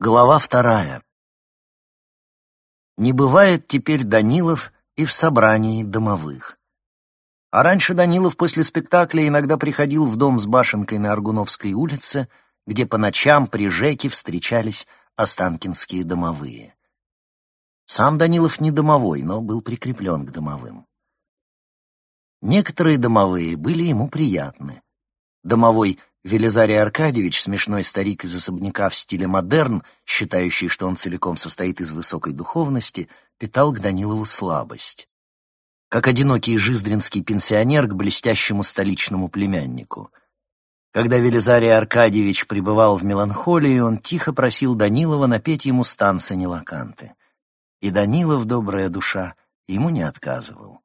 Глава вторая. Не бывает теперь Данилов и в собрании домовых. А раньше Данилов после спектакля иногда приходил в дом с башенкой на Аргуновской улице, где по ночам при Жеке встречались останкинские домовые. Сам Данилов не домовой, но был прикреплен к домовым. Некоторые домовые были ему приятны. Домовой Велизарий Аркадьевич, смешной старик из особняка в стиле модерн, считающий, что он целиком состоит из высокой духовности, питал к Данилову слабость. Как одинокий жиздринский пенсионер к блестящему столичному племяннику. Когда Велизарий Аркадьевич пребывал в меланхолии, он тихо просил Данилова напеть ему станцы Нелаканты. И Данилов, добрая душа, ему не отказывал.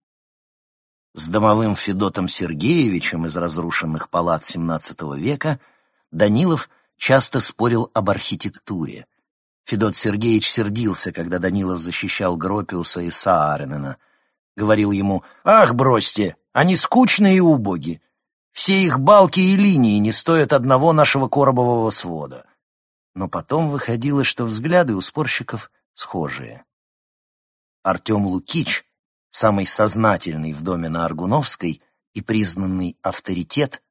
С домовым Федотом Сергеевичем из разрушенных палат XVII века Данилов часто спорил об архитектуре. Федот Сергеевич сердился, когда Данилов защищал Гропиуса и Сааренена. Говорил ему «Ах, бросьте, они скучные и убоги. Все их балки и линии не стоят одного нашего коробового свода». Но потом выходило, что взгляды у спорщиков схожие. Артем Лукич — самый сознательный в доме на Аргуновской и признанный авторитет,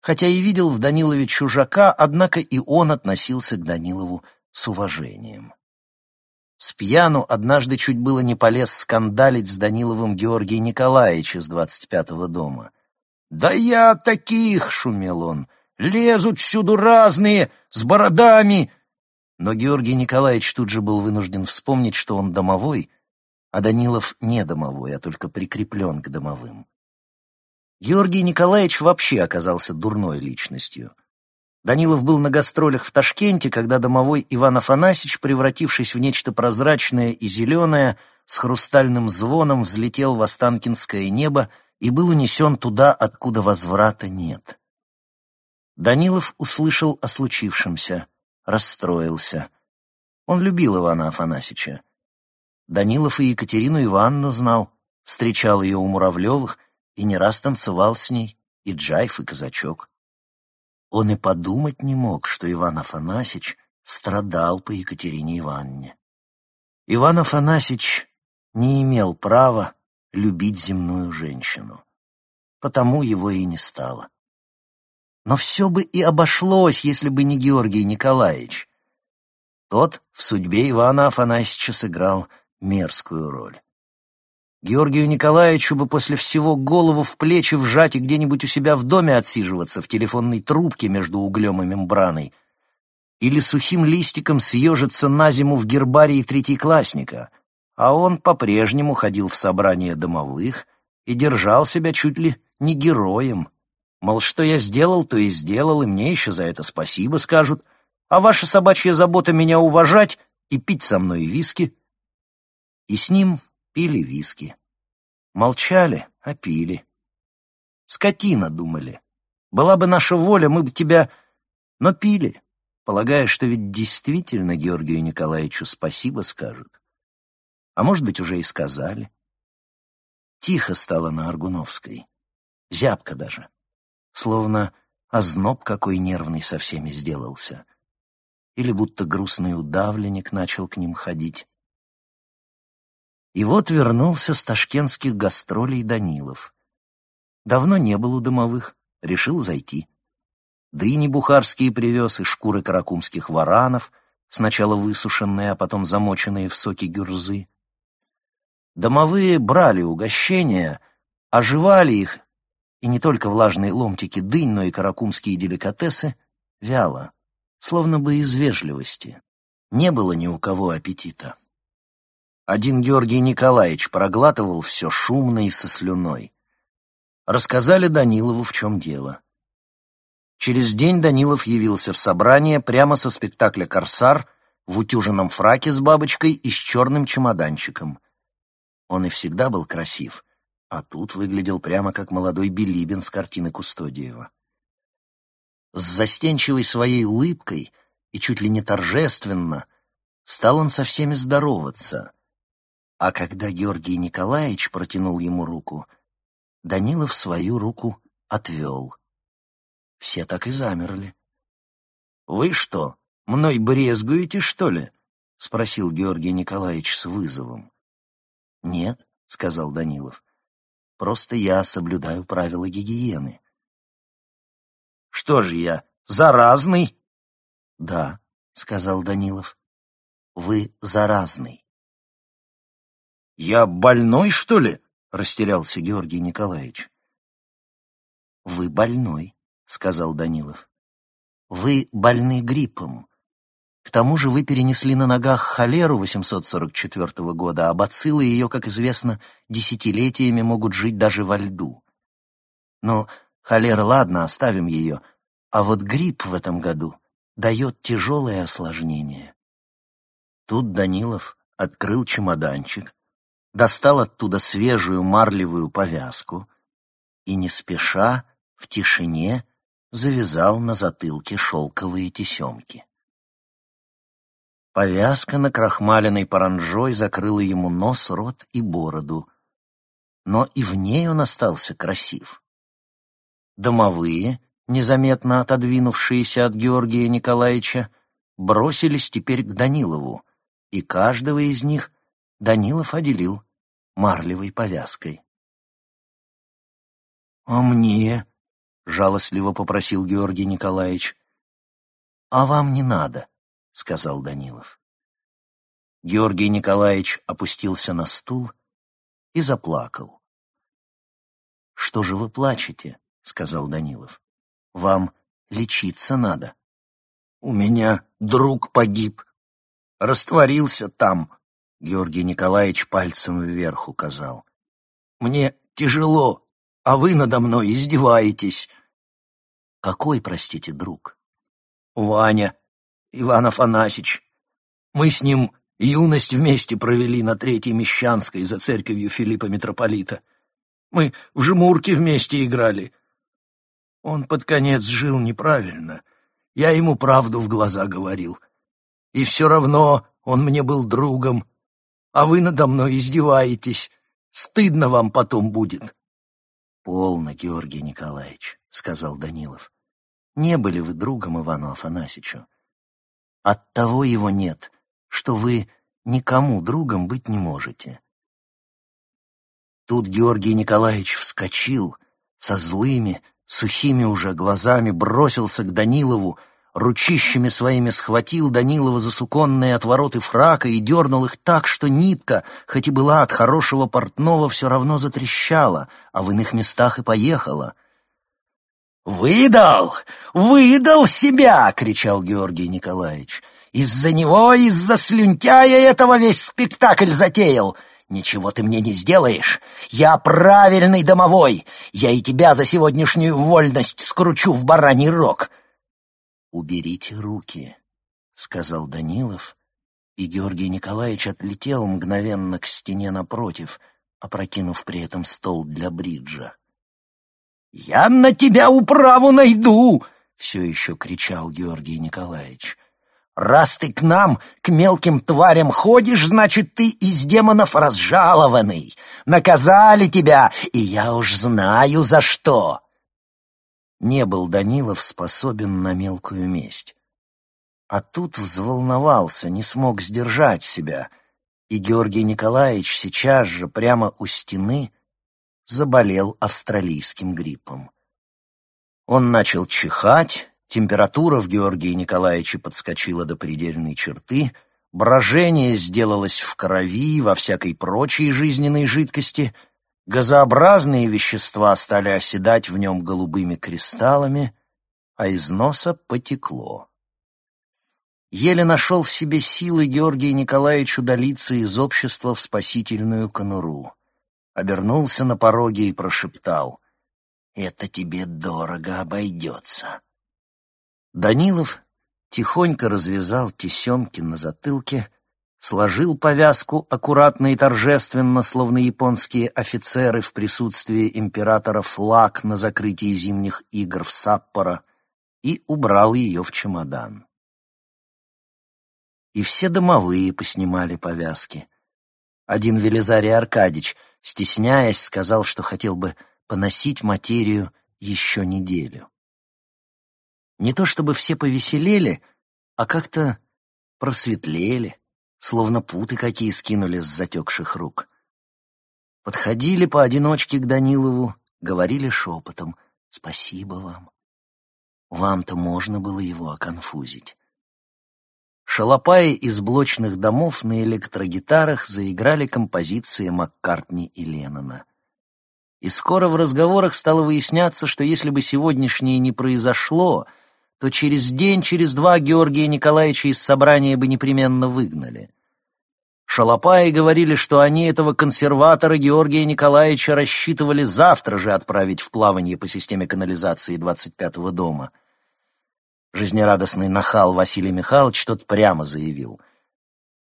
хотя и видел в Данилове чужака, однако и он относился к Данилову с уважением. С пьяну однажды чуть было не полез скандалить с Даниловым Георгий Николаевич из двадцать пятого дома. «Да я таких!» — шумел он. «Лезут всюду разные, с бородами!» Но Георгий Николаевич тут же был вынужден вспомнить, что он домовой — а Данилов не домовой, а только прикреплен к домовым. Георгий Николаевич вообще оказался дурной личностью. Данилов был на гастролях в Ташкенте, когда домовой Иван Афанасьевич, превратившись в нечто прозрачное и зеленое, с хрустальным звоном взлетел в Останкинское небо и был унесен туда, откуда возврата нет. Данилов услышал о случившемся, расстроился. Он любил Ивана Афанасьевича. Данилов и Екатерину Ивановну знал, встречал ее у Муравлевых и не раз танцевал с ней, и джайф, и казачок. Он и подумать не мог, что Иван Афанасьич страдал по Екатерине Ивановне. Иван Афанасьич не имел права любить земную женщину, потому его и не стало. Но все бы и обошлось, если бы не Георгий Николаевич. Тот в судьбе Ивана Афанасьевича сыграл мерзкую роль. Георгию Николаевичу бы после всего голову в плечи вжать и где-нибудь у себя в доме отсиживаться в телефонной трубке между углем и мембраной, или сухим листиком съежиться на зиму в гербарии третьеклассника, а он по-прежнему ходил в собрание домовых и держал себя чуть ли не героем. Мол, что я сделал, то и сделал, и мне еще за это спасибо скажут, а ваша собачья забота меня уважать и пить со мной виски — и с ним пили виски. Молчали, а пили. Скотина, думали. Была бы наша воля, мы бы тебя... Но пили, полагая, что ведь действительно Георгию Николаевичу спасибо скажут. А может быть, уже и сказали. Тихо стало на Аргуновской. Зябко даже. Словно озноб какой нервный со всеми сделался. Или будто грустный удавленник начал к ним ходить. И вот вернулся с ташкентских гастролей Данилов. Давно не был у домовых, решил зайти. Дыни бухарские привез и шкуры каракумских варанов, сначала высушенные, а потом замоченные в соки гюрзы. Домовые брали угощения, оживали их, и не только влажные ломтики дынь, но и каракумские деликатесы, вяло, словно бы из вежливости. Не было ни у кого аппетита. Один Георгий Николаевич проглатывал все шумно и со слюной. Рассказали Данилову, в чем дело. Через день Данилов явился в собрание прямо со спектакля «Корсар» в утюженном фраке с бабочкой и с черным чемоданчиком. Он и всегда был красив, а тут выглядел прямо как молодой Билибин с картины Кустодиева. С застенчивой своей улыбкой и чуть ли не торжественно стал он со всеми здороваться — а когда Георгий Николаевич протянул ему руку, Данилов свою руку отвел. Все так и замерли. «Вы что, Мной брезгуете, что ли?» — спросил Георгий Николаевич с вызовом. «Нет», — сказал Данилов. «Просто я соблюдаю правила гигиены». «Что же я, заразный?» «Да», — сказал Данилов. «Вы заразный». «Я больной, что ли?» — растерялся Георгий Николаевич. «Вы больной», — сказал Данилов. «Вы больны гриппом. К тому же вы перенесли на ногах холеру 844 года, а бациллы ее, как известно, десятилетиями могут жить даже во льду. Но холера, ладно, оставим ее, а вот грипп в этом году дает тяжелое осложнение». Тут Данилов открыл чемоданчик, достал оттуда свежую марлевую повязку и не спеша в тишине завязал на затылке шелковые тесемки. Повязка на крахмаленной паранжой закрыла ему нос, рот и бороду, но и в ней он остался красив. Домовые, незаметно отодвинувшиеся от Георгия Николаевича, бросились теперь к Данилову, и каждого из них Данилов отделил марлевой повязкой. «А мне?» — жалостливо попросил Георгий Николаевич. «А вам не надо», — сказал Данилов. Георгий Николаевич опустился на стул и заплакал. «Что же вы плачете?» — сказал Данилов. «Вам лечиться надо». «У меня друг погиб. Растворился там», — Георгий Николаевич пальцем вверх указал. «Мне тяжело а вы надо мной издеваетесь». «Какой, простите, друг?» «Ваня, Иван Афанасьич. Мы с ним юность вместе провели на Третьей Мещанской за церковью Филиппа Митрополита. Мы в жмурке вместе играли. Он под конец жил неправильно. Я ему правду в глаза говорил. И все равно он мне был другом. А вы надо мной издеваетесь. Стыдно вам потом будет. «Полно, Георгий Николаевич», — сказал Данилов. «Не были вы другом Ивану Афанасьевичу. Оттого его нет, что вы никому другом быть не можете». Тут Георгий Николаевич вскочил, со злыми, сухими уже глазами бросился к Данилову, ручищами своими схватил Данилова за суконные отвороты фрака и дернул их так, что нитка, хоть и была от хорошего портного, все равно затрещала, а в иных местах и поехала. «Выдал! Выдал себя!» — кричал Георгий Николаевич. «Из-за него, из-за слюнтяя этого весь спектакль затеял!» «Ничего ты мне не сделаешь. Я правильный домовой. Я и тебя за сегодняшнюю вольность скручу в бараний рог. «Уберите руки», — сказал Данилов, и Георгий Николаевич отлетел мгновенно к стене напротив, опрокинув при этом стол для бриджа. «Я на тебя управу найду!» — все еще кричал Георгий Николаевич. «Раз ты к нам, к мелким тварям ходишь, значит, ты из демонов разжалованный. Наказали тебя, и я уж знаю, за что!» Не был Данилов способен на мелкую месть. А тут взволновался, не смог сдержать себя, и Георгий Николаевич сейчас же прямо у стены заболел австралийским гриппом. Он начал чихать, температура в Георгии Николаевиче подскочила до предельной черты, брожение сделалось в крови, во всякой прочей жизненной жидкости — Газообразные вещества стали оседать в нем голубыми кристаллами, а из носа потекло. Еле нашел в себе силы Георгий Николаевич удалиться из общества в спасительную конуру. Обернулся на пороге и прошептал «Это тебе дорого обойдется». Данилов тихонько развязал тесемки на затылке, сложил повязку аккуратно и торжественно, словно японские офицеры в присутствии императора флаг на закрытии зимних игр в Саппоро и убрал ее в чемодан. И все домовые поснимали повязки. Один Велизарий Аркадьевич, стесняясь, сказал, что хотел бы поносить материю еще неделю. Не то чтобы все повеселели, а как-то просветлели, словно путы какие скинули с затекших рук. Подходили поодиночке к Данилову, говорили шепотом «Спасибо вам». Вам-то можно было его оконфузить. Шалопаи из блочных домов на электрогитарах заиграли композиции Маккартни и Леннона. И скоро в разговорах стало выясняться, что если бы сегодняшнее не произошло, то через день, через два Георгия Николаевича из собрания бы непременно выгнали. Шалопаи говорили, что они этого консерватора Георгия Николаевича рассчитывали завтра же отправить в плавание по системе канализации 25-го дома — Жизнерадостный нахал Василий Михайлович тот прямо заявил.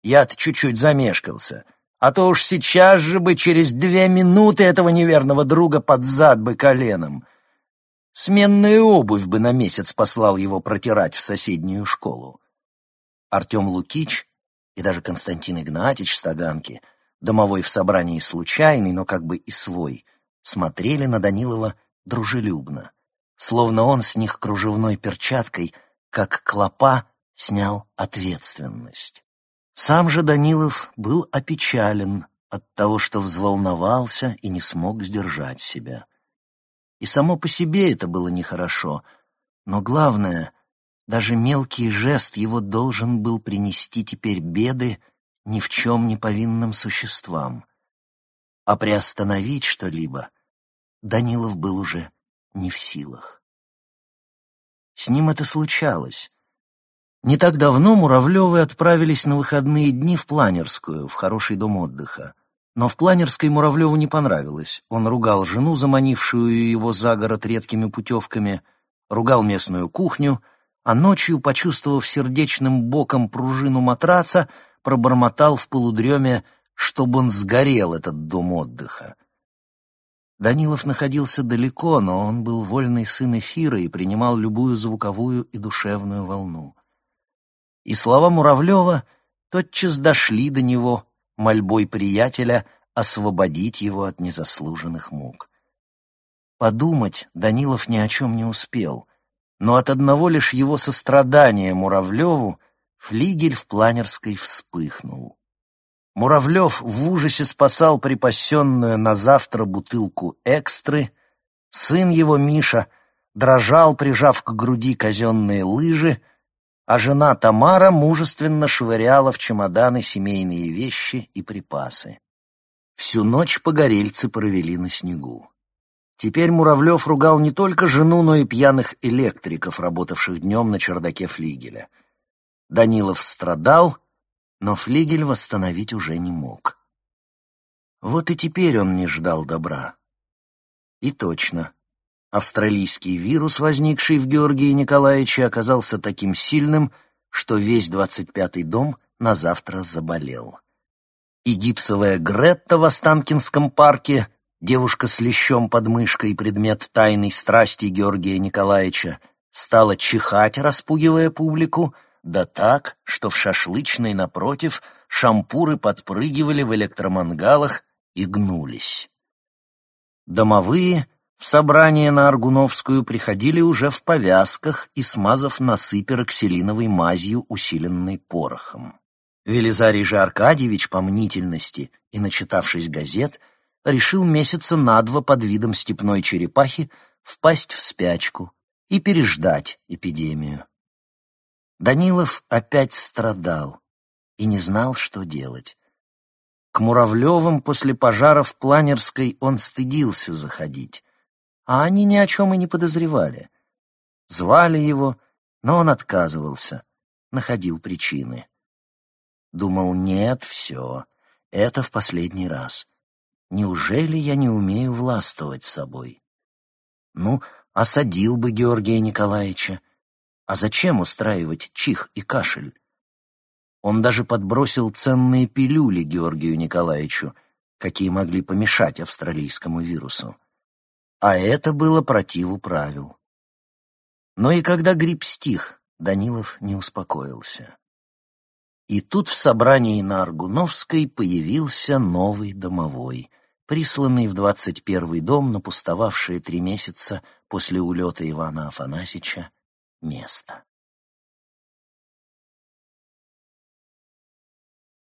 «Я-то чуть-чуть замешкался, а то уж сейчас же бы через две минуты этого неверного друга под зад бы коленом. Сменную обувь бы на месяц послал его протирать в соседнюю школу». Артем Лукич и даже Константин Игнатьич Стаганки, домовой в собрании случайный, но как бы и свой, смотрели на Данилова дружелюбно словно он с них кружевной перчаткой, как клопа, снял ответственность. Сам же Данилов был опечален от того, что взволновался и не смог сдержать себя. И само по себе это было нехорошо, но главное, даже мелкий жест его должен был принести теперь беды ни в чем не повинным существам. А приостановить что-либо Данилов был уже не в силах. С ним это случалось. Не так давно Муравлевы отправились на выходные дни в Планерскую, в хороший дом отдыха. Но в Планерской Муравлеву не понравилось. Он ругал жену, заманившую его за город редкими путевками, ругал местную кухню, а ночью, почувствовав сердечным боком пружину матраца, пробормотал в полудреме, чтобы он сгорел, этот дом отдыха. Данилов находился далеко, но он был вольный сын эфира и принимал любую звуковую и душевную волну. И слова Муравлева тотчас дошли до него мольбой приятеля освободить его от незаслуженных мук. Подумать Данилов ни о чем не успел, но от одного лишь его сострадания Муравлеву флигель в планерской вспыхнул. Муравлев в ужасе спасал припасенную на завтра бутылку экстры. Сын его, Миша, дрожал, прижав к груди казенные лыжи, а жена Тамара мужественно швыряла в чемоданы семейные вещи и припасы. Всю ночь погорельцы провели на снегу. Теперь Муравлев ругал не только жену, но и пьяных электриков, работавших днем на чердаке флигеля. Данилов страдал — но флигель восстановить уже не мог. Вот и теперь он не ждал добра. И точно, австралийский вирус, возникший в Георгии Николаевиче, оказался таким сильным, что весь двадцать пятый дом на завтра заболел. И гипсовая Гретта в Останкинском парке, девушка с лещом под мышкой предмет тайной страсти Георгия Николаевича, стала чихать, распугивая публику, да так, что в шашлычной напротив шампуры подпрыгивали в электромангалах и гнулись. Домовые в собрание на Аргуновскую приходили уже в повязках и смазав носы пероксилиновой мазью, усиленной порохом. Велизарий же Аркадьевич по мнительности и начитавшись газет, решил месяца на два под видом степной черепахи впасть в спячку и переждать эпидемию. Данилов опять страдал и не знал, что делать. К Муравлевым после пожара в Планерской он стыдился заходить, а они ни о чем и не подозревали. Звали его, но он отказывался, находил причины. Думал, нет, все, это в последний раз. Неужели я не умею властвовать собой? Ну, осадил бы Георгия Николаевича, а зачем устраивать чих и кашель? Он даже подбросил ценные пилюли Георгию Николаевичу, какие могли помешать австралийскому вирусу. А это было противу правил. Но и когда грипп стих, Данилов не успокоился. И тут в собрании на Аргуновской появился новый домовой, присланный в двадцать первый дом на пустовавшие три месяца после улета Ивана Афанасьича место.